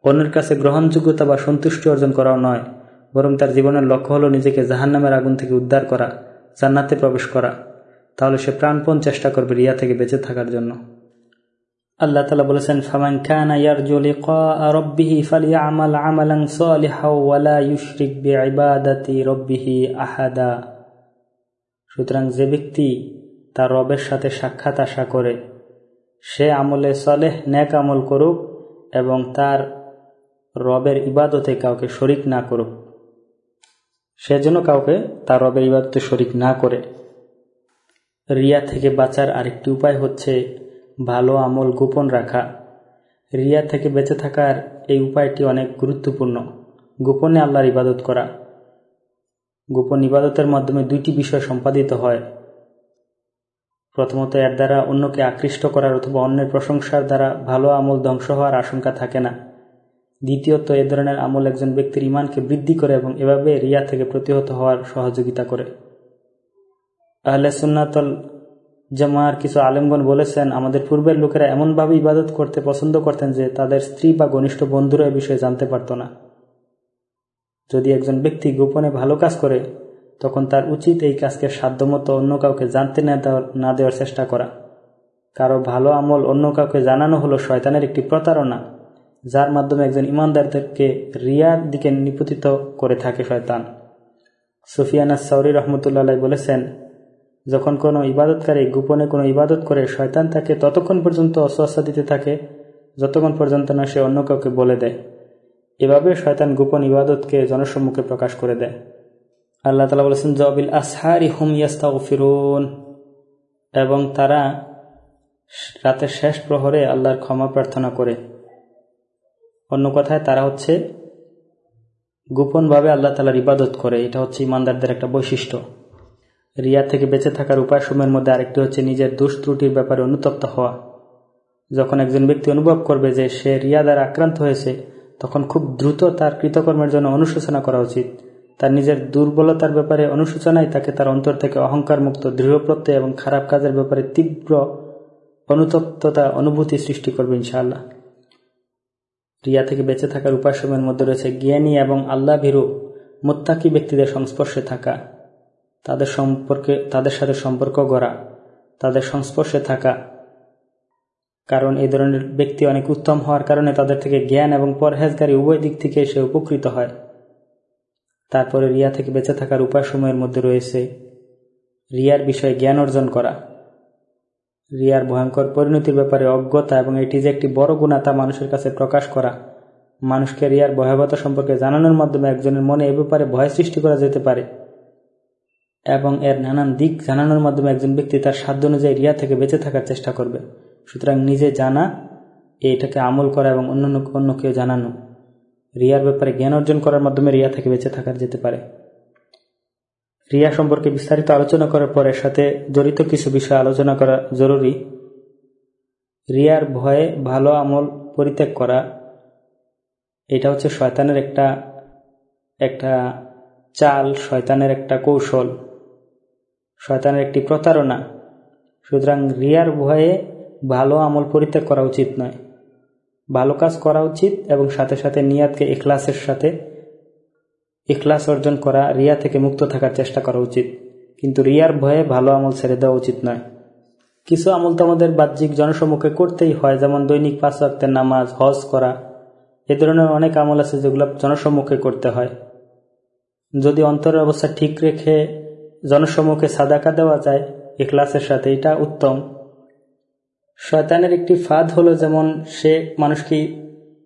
অন্যের কাছে গ্রহণযোগ্যতা বা সন্তুষ্টি অর্জন করাও নয়, বরং তার জীবনের লক্ষ্য হলো নিজেকে জাহান্নামের আগুন থেকে উদ্ধার করা, জান্নাতে প্রবেশ করা, তাহলে সে প্রাণপণ চেষ্টা করবে রিয়া থেকে বেঁচে থাকার জন্য। আল্লাহ তালা বলেছেন, ফামান কানা ইয়ারজু লিকা রাব্বিহি ফালিয়ামাল আমালান সালিহাও ওয়ালা ইউশরিক বিইবাদাতি রাব্বিহি আহাদা। সুতরাং যে ব্যক্তি তার রবের সাথে সাক্ষাৎ আশা করে। সে আমলে সলেহ ন্যাক আমল করুক এবং তার রবের ইবাদতে কাউকে শরিক না করুক। সে যেন কাউকে তার রবের ইবাদতে শরিক না করে। রিয়া থেকে বাঁচার আরেকটি উপায় হচ্ছে ভালো আমল গোপন রাখা। রিয়া থেকে বেঁচে থাকার এই উপায়টি অনেক গুরুত্বপূর্ণ। গোপনে আল্লাহর ইবাদত করা। গোপন ইবাদতের মাধ্যমে দুইটি বিষয় সম্পাদিত হয়। প্রথমত এর দ্বারা অন্যকে আকৃষ্ট করার অথবা অন্যের প্রশংসার দ্বারা ভালো আমল ধ্বংস হওয়ার আশঙ্কা থাকে না। দ্বিতীয়ত, এ ধরনের আমল একজন ব্যক্তির ইমানকে বৃদ্ধি করে এবং এভাবে রিয়া থেকে প্রতিহত হওয়ার সহযোগিতা করে। আহলে সুন্নাতল জামার কিছু আলেমগণ বলেছেন, আমাদের পূর্বের লোকেরা এমনভাবে ইবাদত করতে পছন্দ করতেন যে তাদের স্ত্রী বা ঘনিষ্ঠ বন্ধুরা এ বিষয়ে জানতে পারত না। যদি একজন ব্যক্তি গোপনে ভালো কাজ করে তখন তার উচিত এই কাজকে সাধ্যমতো অন্য কাউকে জানতে না দেওয়ার চেষ্টা করা। কারও ভালো আমল অন্য কাউকে জানানো হলো শয়তানের একটি প্রতারণা, যার মাধ্যমে একজন ইমানদারদেরকে রিয়ার দিকে নিপতিত করে থাকে শয়তান। সুফিয়ানা সৌরি রহমতুল্লাহ বলেছেন, যখন কোনো ইবাদতকারী গোপনে কোনো ইবাদত করে, শয়তান তাকে ততক্ষণ পর্যন্ত অস্বস্থা দিতে থাকে, যতক্ষণ পর্যন্ত না সে অন্য কাউকে বলে দেয়। এভাবে শয়তান গোপন ইবাদতকে জনসম্মুখে প্রকাশ করে দেয়। আল্লাহ তালা বলেছেন, জবিল আসহারি হুম ফিরুন এবং তারা রাতের শেষ প্রহরে আল্লাহর ক্ষমা প্রার্থনা করে। অন্য কথায়, তারা হচ্ছে গোপনভাবে আল্লাহ তালার ইবাদত করে। এটা হচ্ছে ইমানদারদের একটা বৈশিষ্ট্য। রিয়া থেকে বেঁচে থাকার উপায়সমূহের মধ্যে আরেকটি হচ্ছে নিজের দোষ ত্রুটির ব্যাপারে অনুতপ্ত হওয়া। যখন একজন ব্যক্তি অনুভব করবে যে সে রিয়া দ্বারা আক্রান্ত হয়েছে, তখন খুব দ্রুত তার কৃতকর্মের জন্য অনুশোচনা করা উচিত। তার নিজের দুর্বলতার ব্যাপারে অনুশোচনাই তাকে তার অন্তর থেকে অহংকার মুক্ত দৃঢ়প্রত্যয় এবং খারাপ কাজের ব্যাপারে তীব্র অনুতপ্ততা, অনুভূতি সৃষ্টি করবে ইনশাআল্লাহ। রিয়া থেকে বেঁচে থাকার উপায়সমূহের মধ্যে রয়েছে জ্ঞানী এবং আল্লাহ ভীরু মোত্তাকি ব্যক্তিদের সংস্পর্শে থাকা, তাদের সম্পর্কে, তাদের সাথে সম্পর্ক গড়া, তাদের সংস্পর্শে থাকা। কারণ এই ধরনের ব্যক্তি অনেক উত্তম হওয়ার কারণে তাদের থেকে জ্ঞান এবং পরহেজগারী উভয় দিক থেকে সে উপকৃত হয়। তারপরে রিয়া থেকে বেঁচে থাকার উপায়সমূহের মধ্যে রয়েছে। রিয়ার বিষয়ে জ্ঞান অর্জন করা। রিয়ার ভয়ঙ্কর পরিণতির ব্যাপারে অজ্ঞতা এবং এটি যে একটি বড় গুণা তা মানুষের কাছে প্রকাশ করা। মানুষকে রিয়ার ভয়াবহতা সম্পর্কে জানানোর মাধ্যমে একজনের মনে এ ব্যাপারে ভয় সৃষ্টি করা যেতে পারে। এবং এর নানান দিক জানানোর মাধ্যমে একজন ব্যক্তি তার সাধ্য অনুযায়ী রিয়া থেকে বেঁচে থাকার চেষ্টা করবে। সুতরাং নিজে জানা, এটাকে আমল করা এবং অন্য অন্য কেউ জানানো। রিয়ার ব্যাপারে জ্ঞান অর্জন করার মাধ্যমে রিয়া থেকে বেঁচে থাকা যেতে পারে। রিয়া সম্পর্কে বিস্তারিত আলোচনা করার পর এর সাথে জড়িত কিছু বিষয় আলোচনা করা জরুরি। রিয়ার ভয়ে ভালো আমল পরিত্যাগ করা, এটা হচ্ছে শয়তানের একটা একটা চাল, শয়তানের একটা কৌশল, শয়তানের একটি প্রতারণা। সুতরাং রিয়ার ভয়ে ভালো আমল পরিত্যাগ করা উচিত নয়। ভালো কাজ করা উচিত এবং সাথে সাথে নিয়াদকে ইখলাসের সাথে ইখলাস অর্জন করা, রিয়া থেকে মুক্ত থাকার চেষ্টা করা উচিত। কিন্তু রিয়ার ভয়ে ভালো আমল ছেড়ে দেওয়া উচিত নয়। কিছু আমল তো আমাদের বাহ্যিক জনসম্মুখে করতেই হয়, যেমন দৈনিক পাঁচ ওয়াক্তের নামাজ, হজ করা। এ ধরনের অনেক আমল আছে যেগুলো জনসম্মুখে করতে হয়। যদি অন্তরের অবস্থা ঠিক রেখে জনসম্মুখে সাদাকা দেওয়া যায়, ইখলাসের সাথে, এটা উত্তম। শয়তানের একটি ফাঁদ হলো যেমন সে মানুষকে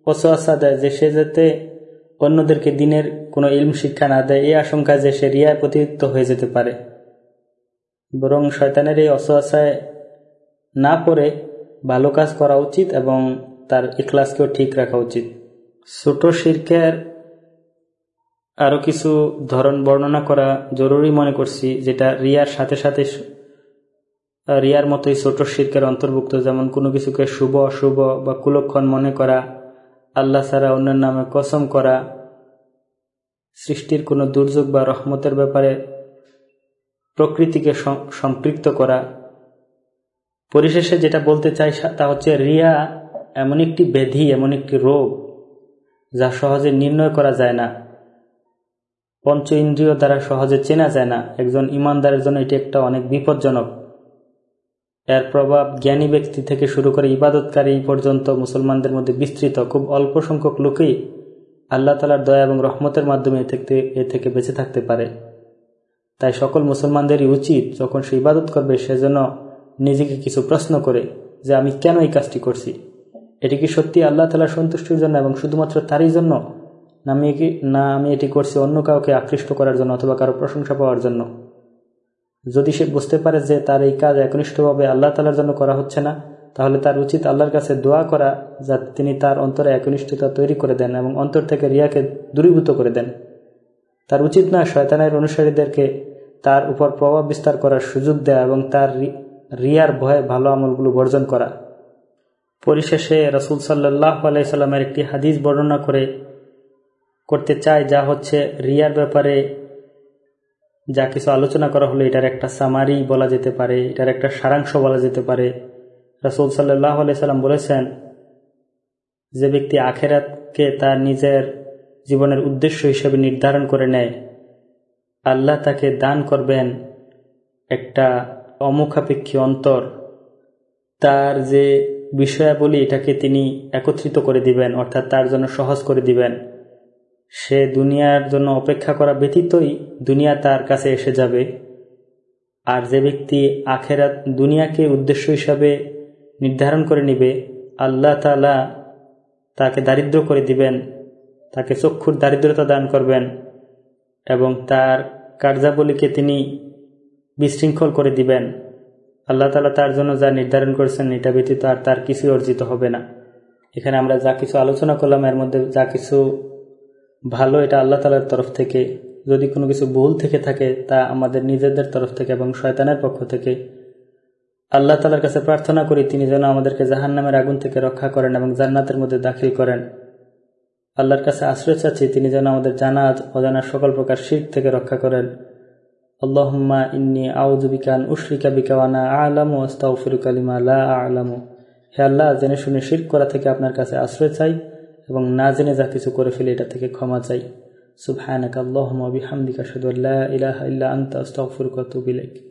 অসোয়াশা দেয় যে সে যাতে অন্যদেরকে দিনের কোনো ইলম শিক্ষা না দেয়। এই আশঙ্কা যে সে রিয়ায় প্রতিযুক্ত হয়ে যেতে পারে। বরং শয়তানের এই অসোয়াশায় না পড়ে ভালো কাজ করা উচিত এবং তার ইখলাসকেও ঠিক রাখা উচিত। ছোট শির্কের আরও কিছু ধরন বর্ণনা করা জরুরি মনে করছি, যেটা রিয়ার সাথে সাথে রিয়ার মতোই ছোট শির্কের অন্তর্ভুক্ত, যেমন কোনো কিছুকে শুভ, অশুভ বা কুলক্ষণ মনে করা, আল্লাহ ছাড়া অন্যের নামে কসম করা, সৃষ্টির কোনো দুর্যোগ বা রহমতের ব্যাপারে প্রকৃতিকে সম্পৃক্ত করা। পরিশেষে যেটা বলতে চাই তা হচ্ছে রিয়া এমন একটি ব্যাধি, এমন একটি রোগ, যা সহজে নির্ণয় করা যায় না। পঞ্চ ইন্দ্রিয় দ্বারা সহজে চেনা যায় না। একজন ইমানদারের জন্য এটি একটা অনেক বিপজ্জনক এর প্রভাব জ্ঞানী ব্যক্তি থেকে শুরু করে ইবাদতকারী পর্যন্ত মুসলমানদের মধ্যে বিস্তৃত। খুব অল্প সংখ্যক লোকেই আল্লাহ তালার দয়া এবং রহমতের মাধ্যমে এ থেকে বেঁচে থাকতে পারে। তাই সকল মুসলমানদেরই উচিত যখন সে ইবাদত করবে সেজন্য নিজেকে কিছু প্রশ্ন করে যে আমি কেন এই কাজটি করছি। এটি কি সত্যি আল্লাহ তালার সন্তুষ্টির জন্য এবং শুধুমাত্র তারই জন্য? না আমি না আমি এটি করছি অন্য কাউকে আকৃষ্ট করার জন্য অথবা কারও প্রশংসা পাওয়ার জন্য? যদি সে বুঝতে পারে যে তার এই কাজ একনিষ্ঠভাবে আল্লাহ তালার জন্য করা হচ্ছে না, তাহলে তার উচিত আল্লাহর কাছে দোয়া করা যাতে তিনি তার অন্তরে একনিষ্ঠতা তৈরি করে দেন এবং অন্তর থেকে রিয়াকে দূরীভূত করে দেন। তার উচিত না শয়তানের অনুসারীদেরকে তার উপর প্রভাব বিস্তার করার সুযোগ দেয়া এবং তার রিয়ার ভয়ে ভালো আমলগুলো বর্জন করা। পরিশেষে রসুল সাল্লাহ আলাইসাল্লামের একটি হাদিস বর্ণনা করে করতে চায়, যা হচ্ছে রিয়ার ব্যাপারে যা কিছু আলোচনা করা হলো, এটার একটা সামারি বলা যেতে পারে, এটার একটা সারাংশ বলা যেতে পারে। রাসুল সাল্লাহ আলাইসাল্লাম বলেছেন, যে ব্যক্তি আখেরাতকে তার নিজের জীবনের উদ্দেশ্য হিসেবে নির্ধারণ করে নেয়, আল্লাহ তাকে দান করবেন একটা অমুখাপেক্ষী অন্তর। তার যে বিষয়াবলী এটাকে তিনি একত্রিত করে দিবেন, অর্থাৎ তার জন্য সহজ করে দিবেন। সে দুনিয়ার জন্য অপেক্ষা করা ব্যতীতই দুনিয়া তার কাছে এসে যাবে। আর যে ব্যক্তি আখেরাত দুনিয়াকে উদ্দেশ্য হিসাবে নির্ধারণ করে নিবে, আল্লাহ তালা তাকে দারিদ্র করে দিবেন, তাকে চক্ষুর দারিদ্রতা দান করবেন এবং তার কার্যাবলীকে তিনি বিশৃঙ্খল করে দিবেন। আল্লাহ তালা তার জন্য যা নির্ধারণ করেছেন এটা ব্যতীত আর তার কিছু অর্জিত হবে না। এখানে আমরা যা কিছু আলোচনা করলাম, এর মধ্যে যা কিছু ভালো, এটা আল্লাহ তালার তরফ থেকে। যদি কোনো কিছু ভুল থেকে থাকে, তা আমাদের নিজেদের তরফ থেকে এবং শয়তানের পক্ষ থেকে। আল্লাহ তালার কাছে প্রার্থনা করি, তিনি যেন আমাদেরকে জাহান নামের আগুন থেকে রক্ষা করেন এবং জান্নাতের মধ্যে দাখিল করেন। আল্লাহর কাছে আশ্রয় চাচ্ছি, তিনি যেন আমাদের জানাজ অজানার সকল প্রকার শির থেকে রক্ষা করেন। আল্লাহম্মা ইন্নি আউজুবিকান উশরিকা বিকাওয়ানা আলামু আস্তাউফিরুকালিমা লা আলামু। হে আল্লাহ, জেনে শুনে শির করা থেকে আপনার কাছে আশ্রয় চাই। এবং না জেনে যা কিছু করে ফেলে, এটা থেকে ক্ষমা চাই। সুবহানাক আল্লাহুম্মা বিহামদিকা শুধু আল্লাহ ইলাহ ইল্লা আন্তা, আস্তাগফিরুকা ওয়া আতুবু